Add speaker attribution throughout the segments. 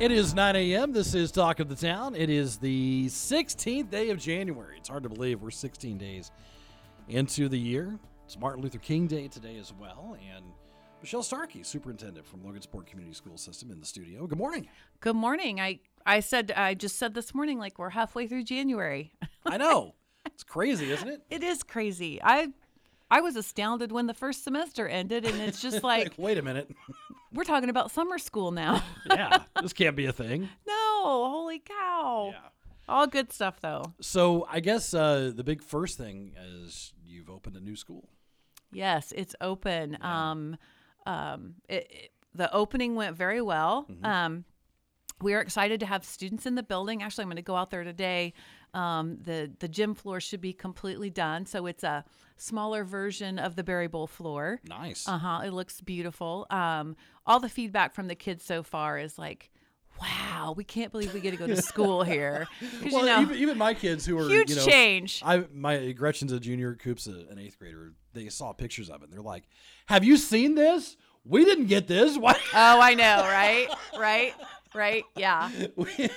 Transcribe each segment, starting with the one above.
Speaker 1: It is 9 a.m. This is Talk of the Town. It is the 16th day of January. It's hard to believe we're 16 days into the year. It's Martin Luther King Day today as well. And Michelle Starkey, superintendent from Logansport Community School System, in the studio. Good morning.
Speaker 2: Good morning. I I said I just said this morning like we're halfway through January.
Speaker 1: I know. It's crazy, isn't it?
Speaker 2: it is crazy. I I was astounded when the first semester ended and it's just like
Speaker 1: Wait a minute.
Speaker 2: We're talking about summer school now.
Speaker 1: yeah, this can't be a thing.
Speaker 2: no, holy cow. Yeah. All good stuff though.
Speaker 1: So I guess uh, the big first thing is you've opened a new school.
Speaker 2: Yes, it's open. Um um it, it- the opening went very well. Um we are excited to have students in the building. Actually, I'm going to go out there today. Um, the the gym floor should be completely done, so it's a smaller version of the Berry Bowl floor.
Speaker 1: Nice.
Speaker 2: Uh huh. It looks beautiful. Um, all the feedback from the kids so far is like, "Wow, we can't believe we get to go to school here.
Speaker 1: well,
Speaker 2: you know,
Speaker 1: even, even my kids who are
Speaker 2: huge
Speaker 1: you know,
Speaker 2: change.
Speaker 1: I my Gretchen's a junior, Coop's a, an eighth grader. They saw pictures of it. and They're like, "Have you seen this? We didn't get this. Why?
Speaker 2: oh, I know, right? Right? Right? Yeah.
Speaker 1: we-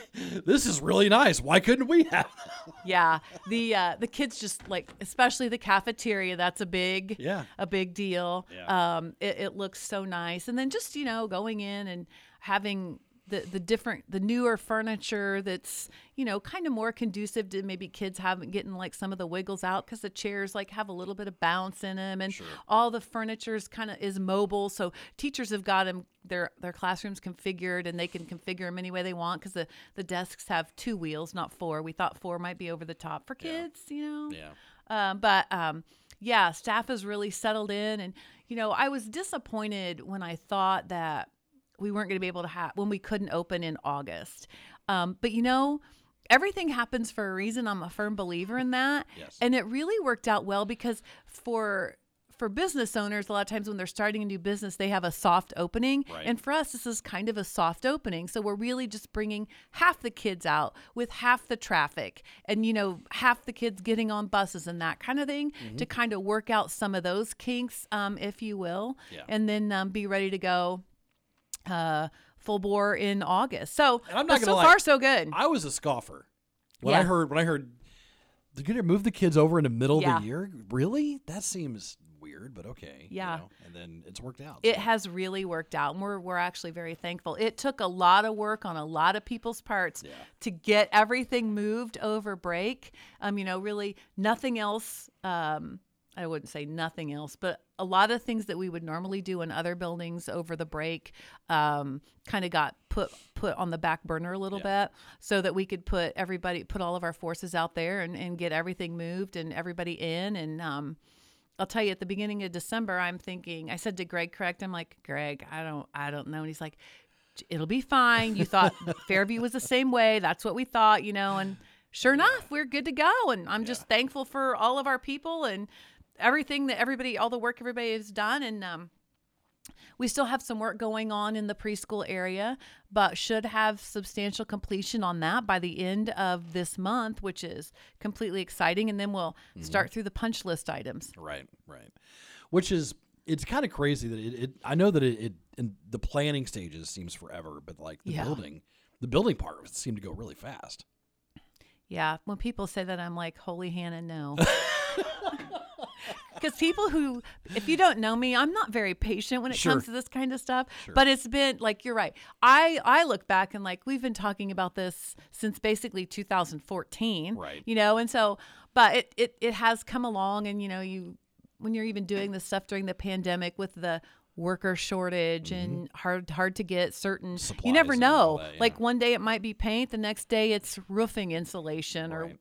Speaker 1: this is really nice. Why couldn't we have?"
Speaker 2: Yeah, the uh, the kids just like, especially the cafeteria. That's a big,
Speaker 1: Yeah.
Speaker 2: a big deal.
Speaker 1: Yeah.
Speaker 2: Um, it, it looks so nice, and then just you know going in and having the the different, the newer furniture that's you know kind of more conducive to maybe kids having getting like some of the wiggles out because the chairs like have a little bit of bounce in them, and all the furniture's kind of is mobile. So teachers have got them their their classrooms configured and they can configure them any way they want because the the desks have two wheels, not four. We thought four might be over the top for kids, you know.
Speaker 1: Yeah.
Speaker 2: Um, but um, yeah, staff has really settled in, and you know, I was disappointed when I thought that we weren't going to be able to have when we couldn't open in August. Um, but you know. Everything happens for a reason. I'm a firm believer in that.
Speaker 1: Yes.
Speaker 2: And it really worked out well because for for business owners, a lot of times when they're starting a new business, they have a soft opening.
Speaker 1: Right.
Speaker 2: And for us, this is kind of a soft opening. So we're really just bringing half the kids out with half the traffic and, you know, half the kids getting on buses and that kind of thing
Speaker 1: Mm-hmm.
Speaker 2: to kind of work out some of those kinks, um, if you will,
Speaker 1: Yeah.
Speaker 2: and then um, be ready to go uh, full bore in August. So,
Speaker 1: And I'm not
Speaker 2: so
Speaker 1: lie,
Speaker 2: far, so good.
Speaker 1: I was a scoffer when I heard when I heard they're going to move the kids over in the middle
Speaker 2: Yeah.
Speaker 1: of the year. Really? That seems weird, but okay. you
Speaker 2: Yeah.
Speaker 1: know, and then it's worked out.
Speaker 2: It
Speaker 1: so.
Speaker 2: has really worked out, and we're we're actually very thankful. It took a lot of work on a lot of people's parts
Speaker 1: Yeah.
Speaker 2: to get everything moved over break. Um, you know, really nothing else. Um, I wouldn't say nothing else, but a lot of things that we would normally do in other buildings over the break, um, kind of got put put on the back burner a little bit, so that we could put everybody, put all of our forces out there and, and get everything moved and everybody in and. Um, I'll tell you at the beginning of December, I'm thinking, I said to Greg, correct? I'm like, Greg, I don't, I don't know. And he's like, it'll be fine. You thought Fairview was the same way. That's what we thought, you know, and sure enough, we're good to go. And I'm just thankful for all of our people and everything that everybody, all the work everybody has done. And, um, we still have some work going on in the preschool area, but should have substantial completion on that by the end of this month, which is completely exciting. And then we'll
Speaker 1: Mm-hmm.
Speaker 2: start through the punch list items.
Speaker 1: Right, right. Which is it's kind of crazy that it, it I know that it, it in the planning stages seems forever, but like the
Speaker 2: Yeah.
Speaker 1: building, the building part of it seemed to go really fast.
Speaker 2: Yeah, when people say that, I'm like, holy Hannah, no. Because people who, if you don't know me, I'm not very patient when it
Speaker 1: Sure.
Speaker 2: comes to this kind of stuff. But it's been like you're right. I I look back and like we've been talking about this since basically 2014.
Speaker 1: Right.
Speaker 2: You know, and so, but it it it has come along, and you know, you when you're even doing this stuff during the pandemic with the worker shortage and hard hard to get certain you never know
Speaker 1: that, yeah.
Speaker 2: like one day it might be paint the next day it's roofing insulation or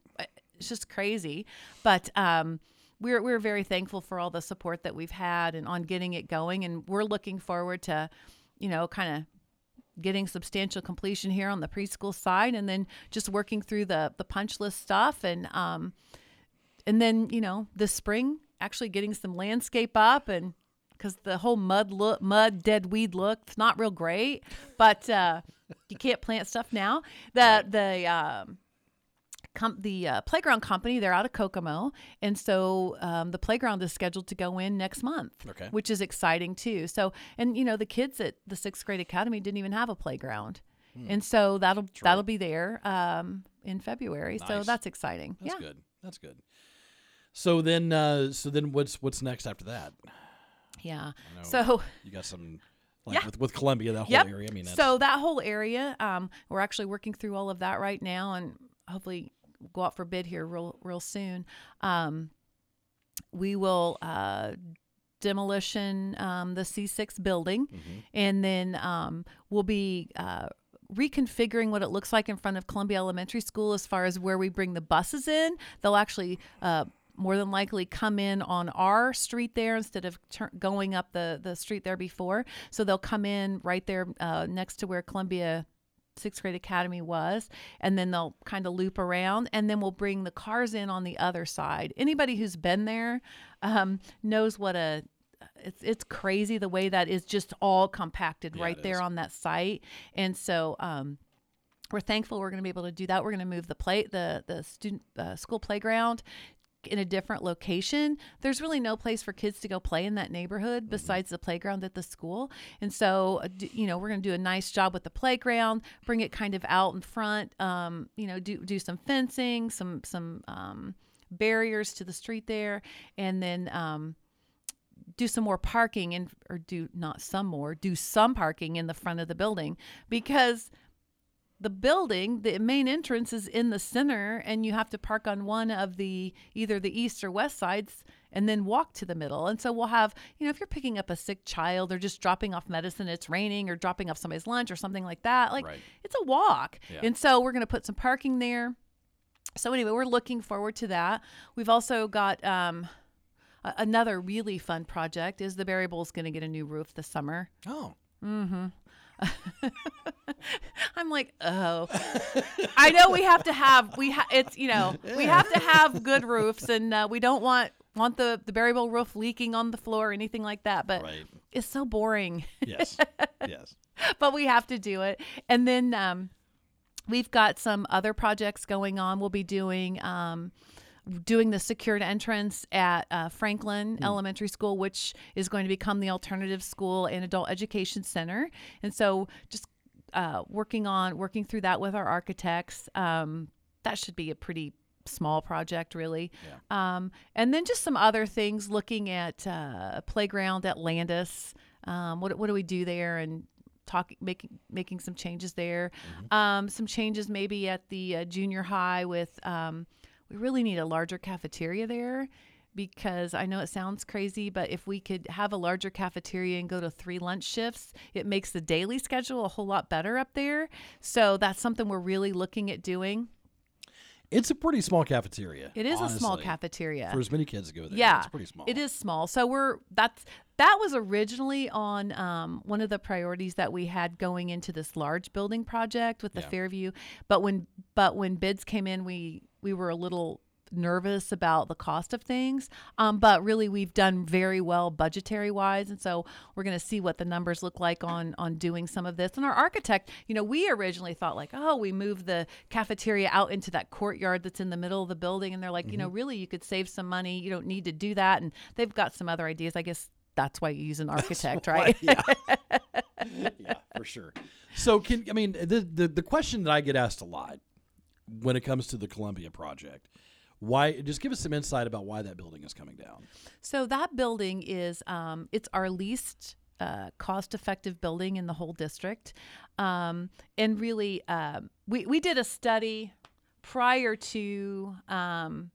Speaker 2: it's just crazy but um we're we're very thankful for all the support that we've had and on getting it going and we're looking forward to you know kind of getting substantial completion here on the preschool side, and then just working through the the punch list stuff, and um, and then you know this spring actually getting some landscape up and because the whole mud look, mud dead weed look, it's not real great. But uh, you can't plant stuff now. The the um, com- the uh, playground company they're out of Kokomo, and so um, the playground is scheduled to go in next month,
Speaker 1: Okay.
Speaker 2: which is exciting too. So and you know the kids at the sixth grade academy didn't even have a playground,
Speaker 1: Hmm.
Speaker 2: and so that'll that'll be there um, in February. So that's exciting.
Speaker 1: That's
Speaker 2: yeah.
Speaker 1: good. That's good. So then, uh, so then, what's what's next after that?
Speaker 2: Yeah. So
Speaker 1: You got some, like
Speaker 2: Yeah.
Speaker 1: with with Columbia, that whole
Speaker 2: Yep.
Speaker 1: area. I mean,
Speaker 2: so that whole area, um, we're actually working through all of that right now, and hopefully go out for bid here real real soon. Um, we will uh, demolition um, the C6 building,
Speaker 1: Mm-hmm.
Speaker 2: and then um, we'll be. Uh, reconfiguring what it looks like in front of Columbia Elementary School as far as where we bring the buses in. They'll actually uh, more than likely come in on our street there instead of tur- going up the, the street there before. So they'll come in right there uh, next to where Columbia sixth grade academy was and then they'll kind of loop around and then we'll bring the cars in on the other side. Anybody who's been there um, knows what a it's it's crazy the way that is just all compacted
Speaker 1: Yeah,
Speaker 2: right there
Speaker 1: is.
Speaker 2: on that site. And so um, we're thankful we're going to be able to do that. We're going to move the play the the student uh, school playground in a different location there's really no place for kids to go play in that neighborhood besides the playground at the school. And so uh, you know we're going to do a nice job with the playground bring it kind of out in front um, you know do do some fencing some some um, barriers to the street there and then um, do some more parking and or do not some more do some parking in the front of the building because the building the main entrance is in the center and you have to park on one of the either the east or west sides and then walk to the middle and so we'll have you know if you're picking up a sick child or just dropping off medicine it's raining or dropping off somebody's lunch or something like that like
Speaker 1: Right.
Speaker 2: it's a walk
Speaker 1: Yeah.
Speaker 2: and so we're going to put some parking there so anyway we're looking forward to that we've also got um, another really fun project is the Berry Bowl's going to get a new roof this summer.
Speaker 1: oh,
Speaker 2: I'm like, oh, I know we have to have we ha- it's you know we have to have good roofs and uh, we don't want want the the Berry Bowl roof leaking on the floor or anything like that. But
Speaker 1: right.
Speaker 2: it's so boring.
Speaker 1: Yes. yes.
Speaker 2: but we have to do it. And then um, we've got some other projects going on. We'll be doing um, doing the secured entrance at uh, Franklin Elementary School, which is going to become the alternative school and adult education center. And so just uh, working on working through that with our architects. Um, that should be a pretty small project really. Um, and then just some other things looking at uh, playground at landis. Um, what, what do we do there and talking making making some changes there. Um, some changes maybe at the uh, junior high with um, we really need a larger cafeteria there because I know it sounds crazy, but if we could have a larger cafeteria and go to three lunch shifts, it makes the daily schedule a whole lot better up there. So that's something we're really looking at doing.
Speaker 1: It's a pretty small cafeteria.
Speaker 2: It is a small cafeteria.
Speaker 1: for as many kids as go there.
Speaker 2: yeah,
Speaker 1: it's pretty small.
Speaker 2: It is small. So we're that's that was originally on um, one of the priorities that we had going into this large building project with the
Speaker 1: Yeah.
Speaker 2: Fairview. But when but when bids came in, we we were a little nervous about the cost of things. Um, but really we've done very well budgetary wise and so we're going to see what the numbers look like on on doing some of this. And our architect you know we originally thought like oh we move the cafeteria out into that courtyard that's in the middle of the building and they're like you know really you could save some money. You don't need to do that. And they've got some other ideas. I guess that's why you use an architect right?
Speaker 1: yeah. yeah, for sure. So can I mean the, the the question that I get asked a lot when it comes to the Columbia project, why just give us some insight about why that building is coming down.
Speaker 2: So that building is um, it's our least uh, cost-effective building in the whole district, um, and really um, we we did a study prior to. Um,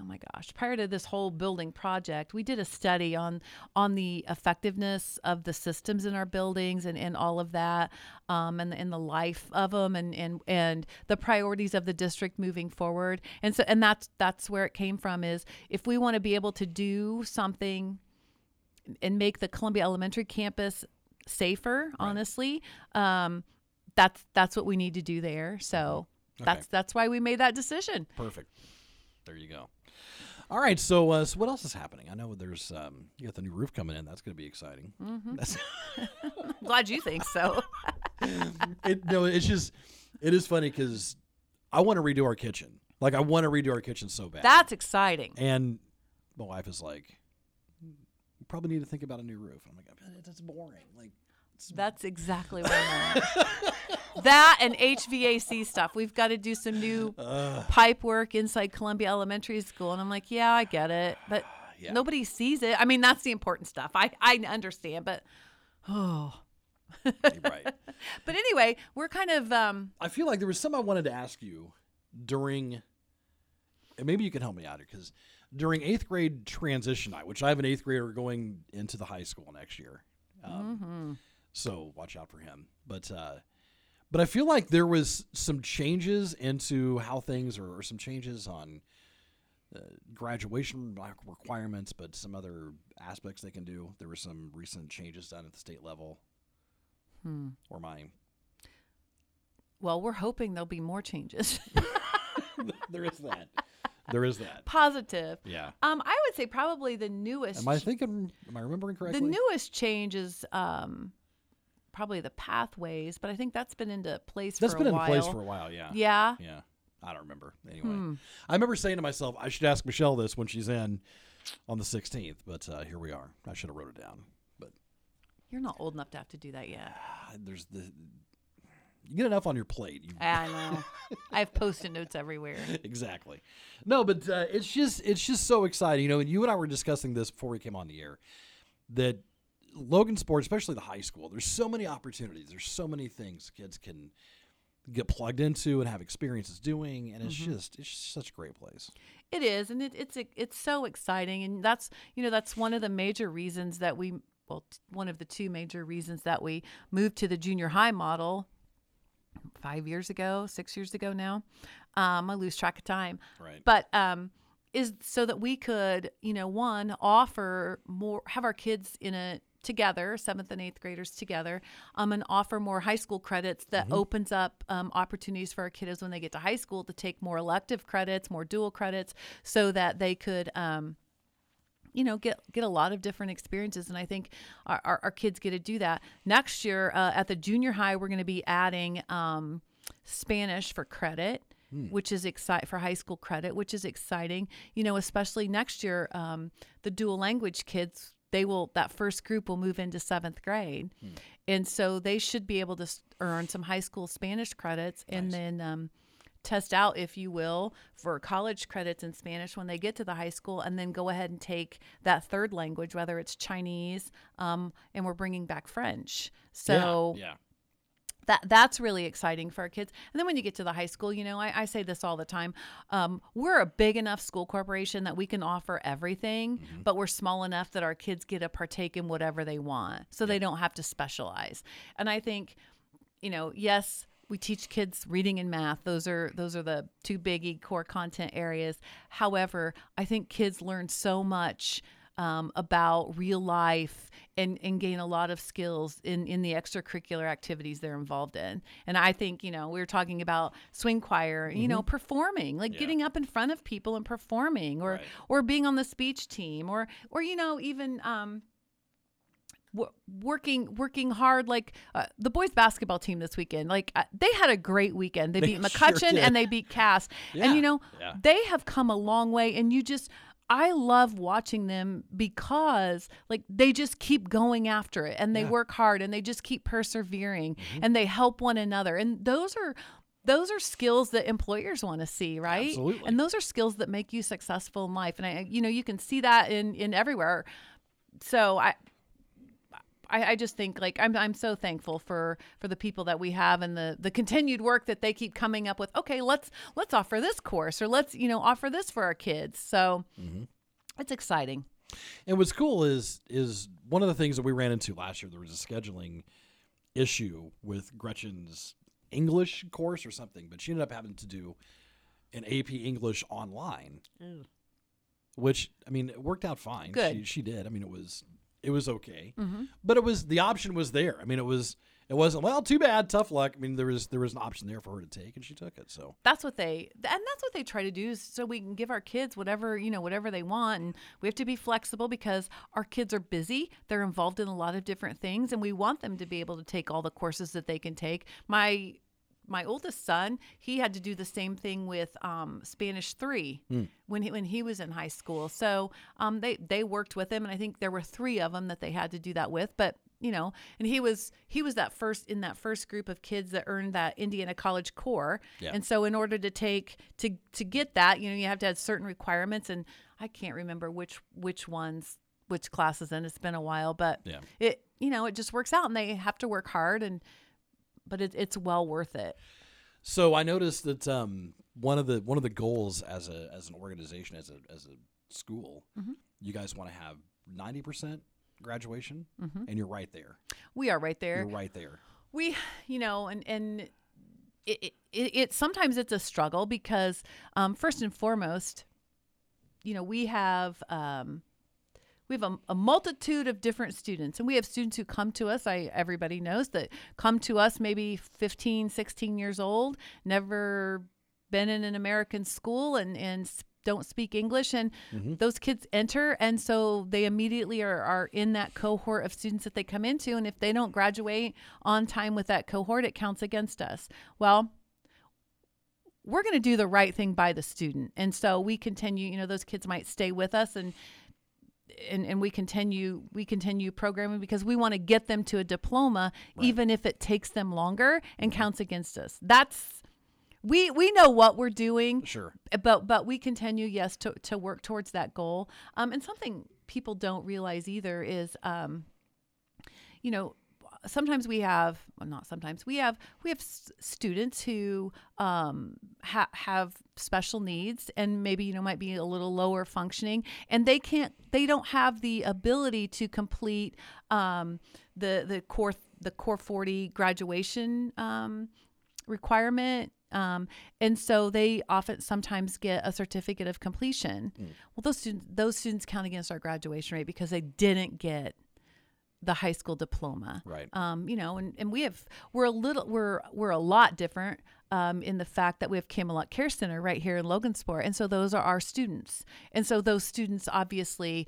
Speaker 2: Oh my gosh! Prior to this whole building project, we did a study on on the effectiveness of the systems in our buildings and, and all of that, um, and and the life of them, and and and the priorities of the district moving forward. And so, and that's that's where it came from. Is if we want to be able to do something and make the Columbia Elementary campus safer. Honestly, um, that's that's what we need to do there. So that's that's why we made that decision.
Speaker 1: Perfect. There you go. All right. So, uh, so what else is happening? I know there's um, you got the new roof coming in. That's going to be exciting. That's,
Speaker 2: Glad you think so.
Speaker 1: it, no, it's just it is funny because I want to redo our kitchen. Like I want to redo our kitchen so bad.
Speaker 2: that's exciting.
Speaker 1: and my wife is like, "You probably need to think about a new roof." I'm like, "That's boring." Like,
Speaker 2: That's exactly what I want. that and HVAC stuff. We've got to do some new pipe work inside Columbia Elementary School. And I'm like, yeah, I get it. But
Speaker 1: Yeah.
Speaker 2: nobody sees it. I mean, that's the important stuff. I, I understand. But, oh.
Speaker 1: right.
Speaker 2: But anyway, we're kind of, um,
Speaker 1: I feel like there was something I wanted to ask you during, and maybe you can help me out here because during eighth grade transition night, which I have an eighth grader going into the high school next year, um, so watch out for him. But uh, but I feel like there was some changes into how things, or, or some changes on uh, graduation requirements, but some other aspects they can do. There were some recent changes done at the state level. Hmm. Or my
Speaker 2: well, we're hoping there'll be more changes.
Speaker 1: there is that. There is that.
Speaker 2: Positive.
Speaker 1: Yeah.
Speaker 2: Um, I would say probably the newest.
Speaker 1: Am I thinking? Am I remembering correctly?
Speaker 2: The newest change is um, probably the pathways, but I think that's been into place
Speaker 1: That's
Speaker 2: for
Speaker 1: been in place for a while. Yeah.
Speaker 2: Yeah.
Speaker 1: Yeah. I don't remember. Anyway, I remember saying to myself, I should ask Michelle this when she's in on the 16th. But uh, here we are. I should have wrote it down. But
Speaker 2: You're not old enough to have to do that yet.
Speaker 1: uh, there's the you get enough on your plate. You,
Speaker 2: I know. I have post-it notes everywhere.
Speaker 1: exactly. No, but uh, it's just it's just so exciting. You know, and you and I were discussing this before we came on the air that Logansport's, especially the high school, there's so many opportunities. There's so many things kids can get plugged into and have experiences doing, and it's just it's just such a great place.
Speaker 2: It is, and it, it's it's so exciting, and that's you know that's one of the major reasons that we well one of the two major reasons that we moved to the junior high model five years ago, six years ago now. Um, I lose track of time,
Speaker 1: Right.
Speaker 2: But um, is so that we could you know one offer more have our kids in a together seventh and eighth graders together um, and offer more high school credits that opens up um, opportunities for our kiddos when they get to high school to take more elective credits more dual credits so that they could um, you know get get a lot of different experiences. And i think our, our, our kids get to do that. Next year uh, at the junior high we're going to be adding um, spanish for credit which is excite for high school credit which is exciting. You know especially next year um, the dual language kids they will that first group will move into seventh grade and so they should be able to earn some high school spanish credits and then um, test out, if you will, for college credits in Spanish when they get to the high school, and then go ahead and take that third language, whether it's Chinese, um, and we're bringing back French. So
Speaker 1: yeah.
Speaker 2: That that's really exciting for our kids. And then when you get to the high school, you know, I, I say this all the time: um, we're a big enough school corporation that we can offer everything, but we're small enough that our kids get to partake in whatever they want, so they don't have to specialize. And I think, you know, yes. We teach kids reading and math. Those are those are the two biggie core content areas. However, I think kids learn so much um, about real life and, and gain a lot of skills in, in the extracurricular activities they're involved in. And I think, you know, we were talking about swing choir, you know, performing, like
Speaker 1: Yeah.
Speaker 2: getting up in front of people and performing or,
Speaker 1: Right.
Speaker 2: or being on the speech team or, or, you know, even, um, working working hard like uh, the boys basketball team this weekend like uh, they had a great weekend they beat mccutcheon
Speaker 1: did.
Speaker 2: and they beat cass
Speaker 1: Yeah,
Speaker 2: and you know
Speaker 1: yeah.
Speaker 2: they have come a long way and you just I love watching them because like they just keep going after it and they
Speaker 1: Yeah. Mm-hmm.
Speaker 2: work hard and they just keep persevering and they help one another and those are those are skills that employers want to see right
Speaker 1: Absolutely.
Speaker 2: and those are skills that make you successful in life and I you know you can see that in in everywhere so I I, I just think like I'm I'm so thankful for for the people that we have and the the continued work that they keep coming up with. Okay, let's let's offer this course or let's you know offer this for our kids. So mm-hmm. it's exciting.
Speaker 1: And what's cool is is one of the things that we ran into last year. There was a scheduling issue with Gretchen's English course or something, but she ended up having to do an AP English online, which I mean it worked out fine.
Speaker 2: Good.
Speaker 1: She, she did. I mean it was it was okay.
Speaker 2: Mm-hmm.
Speaker 1: But it was the option was there. I mean, it was it wasn't well. Too bad. Tough luck. I mean, there was there was an option there for her to take, and she took it. So
Speaker 2: that's what they and that's what they try to do is so we can give our kids whatever you know whatever they want and we have to be flexible because our kids are busy they're involved in a lot of different things and we want them to be able to take all the courses that they can take my my oldest son he had to do the same thing with um, spanish 3 when, he, when he was in high school so um, they, they worked with him and i think there were three of them that they had to do that with but you know and he was he was that first in that first group of kids that earned that indiana college core
Speaker 1: Yeah.
Speaker 2: and so in order to take to to get that you know you have to have certain requirements and i can't remember which which ones which classes and it's been a while but
Speaker 1: Yeah.
Speaker 2: it you know it just works out and they have to work hard and but it, it's well worth it
Speaker 1: So I noticed that um, one of the one of the goals as a as an organization as a as a school,
Speaker 2: Mm-hmm.
Speaker 1: you guys want to have ninety percent graduation, and you're right there.
Speaker 2: we are right there
Speaker 1: You're right there.
Speaker 2: we you know and and it, it, it, it sometimes it's a struggle because um, first and foremost you know we have um, we have a, a multitude of different students and we have students who come to us i everybody knows that come to us maybe 15 16 years old never been in an american school and and don't speak english and mm-hmm. those kids enter and so they immediately are, are in that cohort of students that they come into and if they don't graduate on time with that cohort it counts against us. Well we're going to do the right thing by the student and so we continue you know those kids might stay with us and and, and we continue we continue programming because we want to get them to a diploma even if it takes them longer and counts against us. That's we we know what we're doing
Speaker 1: Sure.
Speaker 2: but but we continue yes to, to work towards that goal. Um, and something people don't realize either is um, you know sometimes we have well, not sometimes we have we have s- students who um, ha- have special needs and maybe you know might be a little lower functioning and they can't they don't have the ability to complete um, the the core the core 40 graduation um, requirement um, and so they often sometimes get a certificate of completion. Well those students those students count against our graduation rate because they didn't get the high school diploma
Speaker 1: Right.
Speaker 2: um, you know and, and we have we're a little we're we're a lot different um, in the fact that we have Camelot Care Center right here in Logansport and so those are our students and so those students obviously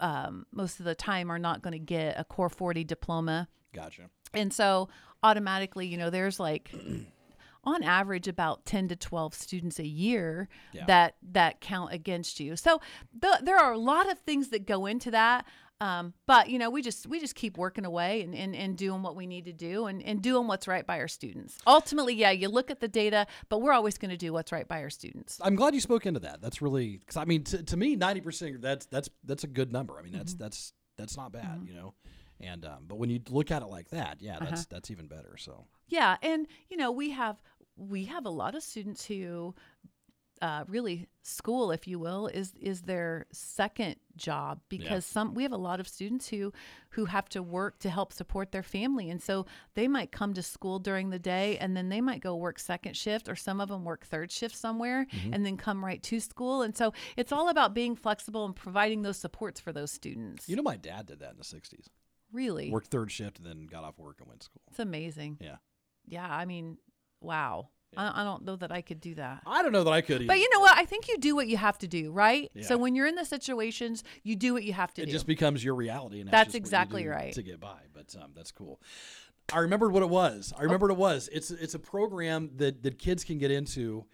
Speaker 2: um, most of the time are not going to get a core 40 diploma
Speaker 1: Gotcha.
Speaker 2: and so automatically you know there's like on average about 10 to 12 students a year
Speaker 1: Yeah.
Speaker 2: that that count against you so the, there are a lot of things that go into that um, but you know we just we just keep working away and, and, and doing what we need to do and, and doing what's right by our students ultimately yeah you look at the data but we're always going to do what's right by our students
Speaker 1: I'm glad you spoke into that. That's really because I mean, to, to me, ninety percent. That's that's that's a good number. I mean, that's
Speaker 2: Mm-hmm.
Speaker 1: that's that's not bad, you know. And um, but when you look at it like that, yeah,
Speaker 2: Uh-huh.
Speaker 1: that's that's even better. So
Speaker 2: Yeah, and you know we have we have a lot of students who uh, really school, if you will, is is their second job because some we have a lot of students who who have to work to help support their family, and so they might come to school during the day and then they might go work second shift, or some of them work third shift somewhere and then come right to school, and so it's all about being flexible and providing those supports for those students.
Speaker 1: you know, my dad did that in the '60s.
Speaker 2: really,
Speaker 1: Worked third shift and then got off work and went to school.
Speaker 2: it's amazing.
Speaker 1: Yeah,
Speaker 2: Yeah, I mean, wow. I, I don't know that I could do that.
Speaker 1: I don't know that I could. Either.
Speaker 2: But you know what? I think you do what you have to do, right?
Speaker 1: Yeah.
Speaker 2: So when you're in the situations, you do what you have to
Speaker 1: it
Speaker 2: do.
Speaker 1: It just becomes your reality, and
Speaker 2: That's
Speaker 1: you
Speaker 2: exactly right.
Speaker 1: to get by. But um, that's cool. I remembered what it was. I remembered what it was. It's it's a program that that kids can get into.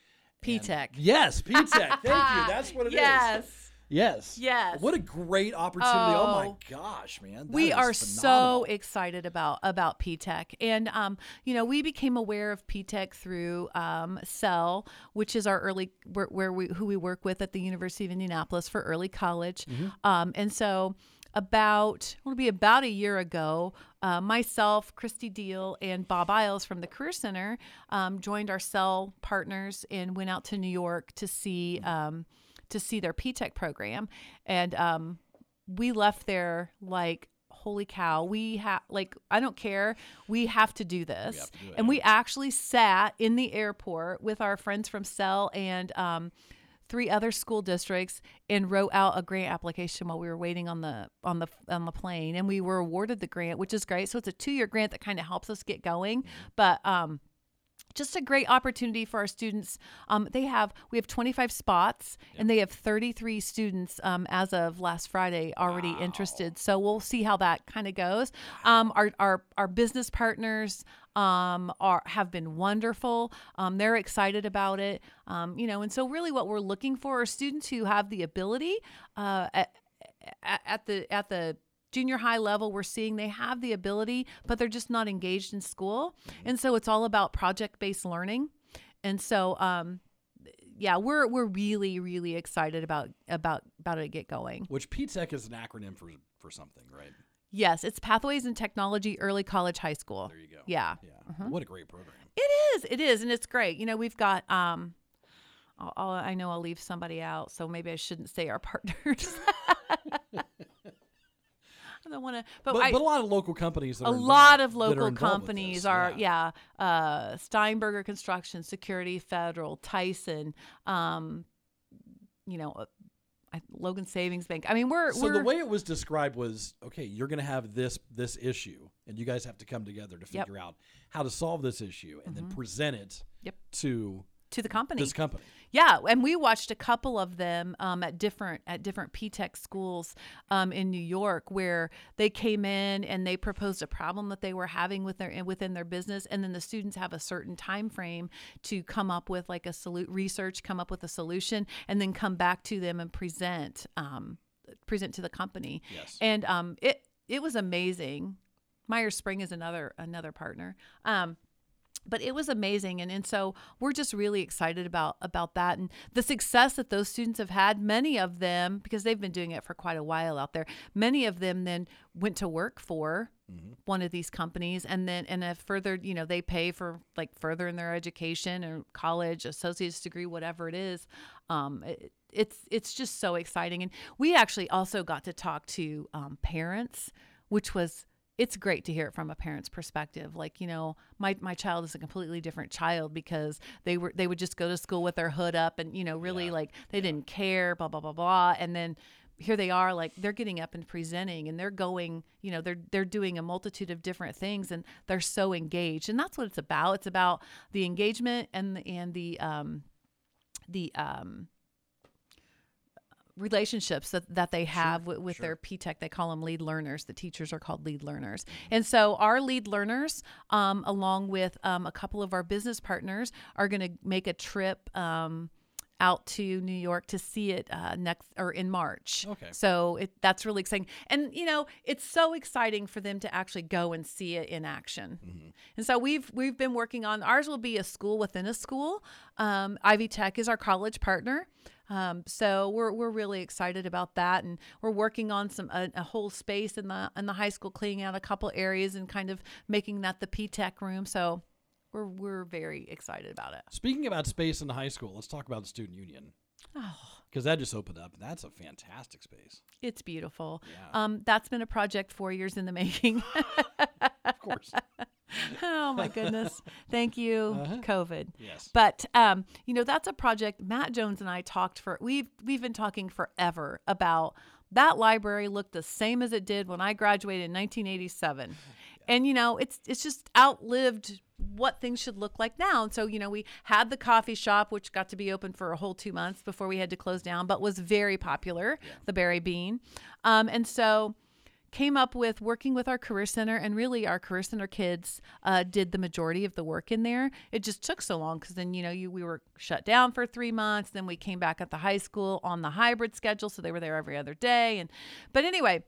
Speaker 2: P Tech.
Speaker 1: Yes, P Tech. Thank you. That's what it is.
Speaker 2: yes.
Speaker 1: Yes.
Speaker 2: Yes.
Speaker 1: What a great opportunity. Oh, my
Speaker 2: Oh.
Speaker 1: gosh, man. That
Speaker 2: we are
Speaker 1: phenomenal.
Speaker 2: so excited about about P-Tech, and um, you know, we became aware of P-Tech through um, Cell, which is our early where, where we who we work with at the University of Indianapolis for early college,
Speaker 1: Mm-hmm.
Speaker 2: um, and so about it'll be about a year ago, uh, myself, Christy Deal, and Bob Isles from the Career Center um, joined our Cell partners and went out to New York to see um, to see their P-Tech program, and um, we left there like holy cow we have like i don't care. We have to do this.
Speaker 1: Have to do
Speaker 2: and we actually sat in the airport with our friends from cell and um, three other school districts and wrote out a grant application while we were waiting on the on the on the plane. And we were awarded the grant which is great. So it's a two-year grant that kind of helps us get going. But um just a great opportunity for our students. Um, they have we have 25 spots, and they have 33 students um, as of last Friday already interested. So we'll see how that kind of goes. Um, our, our our business partners um, are have been wonderful. Um, they're excited about it. Um, you know, and so really, what we're looking for are students who have the ability uh, at, at at the at the junior high level we're seeing they have the ability but they're just not engaged in school and so it's all about project based learning and so um yeah we're we're really really excited about about about it get going
Speaker 1: Which P-TECH is an acronym for for something, right?
Speaker 2: yes it's pathways in technology early college high school
Speaker 1: There you go.
Speaker 2: yeah
Speaker 1: Yeah. What a great program.
Speaker 2: It is. It is, and it's great. You know, we've got. um I'll, I'll, I know I'll leave somebody out, so maybe I shouldn't say our partners. I don't want to, but,
Speaker 1: But,
Speaker 2: I,
Speaker 1: but a lot of local companies. That
Speaker 2: a lot of local companies are yeah, uh steinberger construction security federal tyson um you know uh, logan savings bank i mean we're
Speaker 1: So
Speaker 2: we're
Speaker 1: the way it was described was okay. You're going to have this this issue, and you guys have to come together to
Speaker 2: Yep. Mm-hmm.
Speaker 1: figure out how to solve this issue, and then present it
Speaker 2: Yep.
Speaker 1: to
Speaker 2: to the company
Speaker 1: this company.
Speaker 2: Yeah, and we watched a couple of them um, at different at different P-Tech schools um, in New York, where they came in and they proposed a problem that they were having with their within their business, and then the students have a certain time frame to come up with like a solu- research, come up with a solution, and then come back to them and present um, present to the company.
Speaker 1: Yes.
Speaker 2: and um, it it was amazing. Myers Spring is another another partner. Um, but it was amazing and, and so we're just really excited about about that and the success that those students have had many of them because they've been doing it for quite a while out there many of them then went to work for one of these companies and then and have further you know they pay for like further in their education or college associate's degree whatever it is um, it, it's it's just so exciting and we actually also got to talk to um, parents which was it's great to hear it from a parent's perspective. Like you know my, my child is a completely different child because they were they would just go to school with their hood up and you know really like they didn't care blah blah blah blah. And then here they are like they're getting up and presenting and they're going you know they're they're doing a multitude of different things and they're so engaged. And that's what it's about. It's about the engagement and the and the um the um relationships that, that they have with, with their P-Tech. They call them lead learners. The teachers are called lead learners. And so our lead learners, um, along with um, a couple of our business partners, are going to make a trip um, out to New York to see it uh, next or in March.
Speaker 1: Okay.
Speaker 2: So it, that's really exciting. And, you know, it's so exciting for them to actually go and see it in action. And so we've we've been working on ours will be a school within a school. Um, Ivy Tech is our college partner. Um, so we're we're really excited about that, and we're working on some a, a whole space in the in the high school, cleaning out a couple areas and kind of making that the P Tech room. So we're we're very excited about it.
Speaker 1: Speaking about space in the high school, let's talk about the student union
Speaker 2: Oh,
Speaker 1: because that just opened up. That's a fantastic space.
Speaker 2: it's beautiful.
Speaker 1: Yeah.
Speaker 2: Um, that's been a project four years in the making.
Speaker 1: Of course.
Speaker 2: oh my goodness! Thank you,
Speaker 1: Uh-huh.
Speaker 2: COVID.
Speaker 1: yes.
Speaker 2: But um, you know, that's a project Matt Jones and I talked for we've we've been talking forever about that library looked the same as it did when I graduated in 1987. And you know, it's it's just outlived what things should look like now. And so, you know, we had the coffee shop which got to be open for a whole 2 months before we had to close down, but was very popular, the Berry Bean. Um, and so came up with working with our career center and really our career center kids uh, did the majority of the work in there. It just took so long because then you know you we were shut down for three months then we came back at the high school on the hybrid schedule so they were there every other day and but anyway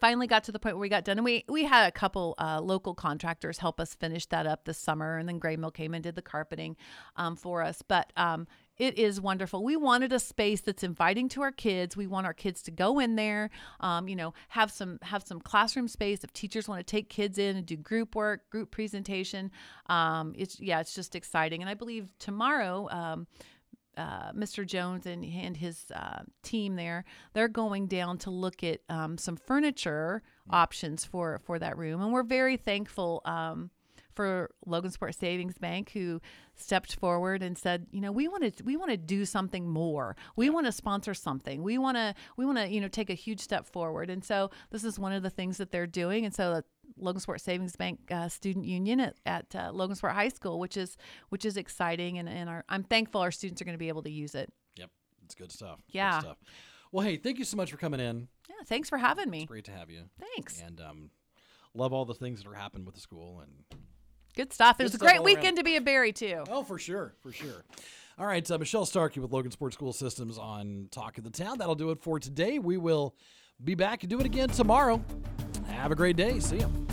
Speaker 2: finally got to the point where we got done and we we had a couple uh, local contractors help us finish that up this summer and then gray mill came and did the carpeting um, for us but um, it is wonderful. We wanted a space that's inviting to our kids. We want our kids to go in there um, you know have some have some classroom space. If teachers want to take kids in and do group work group presentation um, it's yeah it's just exciting. And i believe tomorrow um, uh, Mr. Jones and, and his uh, team there, they're going down to look at um, some furniture options for for that room, and we're very thankful um, for Logansport Savings Bank who stepped forward and said, you know, we want to we want to do something more. We want to sponsor something. We want to we want to you know take a huge step forward. And so this is one of the things that they're doing. And so Logansport Savings Bank uh, Student Union at, at uh, Logansport High School, which is which is exciting, and, and our, I'm thankful our students are going to be able to use it.
Speaker 1: Yep, it's good stuff.
Speaker 2: Yeah.
Speaker 1: Good stuff. Well, hey, thank you so much for coming in.
Speaker 2: Yeah, thanks for having me.
Speaker 1: It's great to have you.
Speaker 2: Thanks.
Speaker 1: And um, love all the things that are happening with the school and
Speaker 2: good stuff. It was a great weekend
Speaker 1: around.
Speaker 2: to be a Berry, too.
Speaker 1: Oh, for sure, for sure. All right, uh, Michelle Starkey with Logansport School Systems on Talk of the Town. That'll do it for today. We will be back and do it again tomorrow. Have a great day. See you.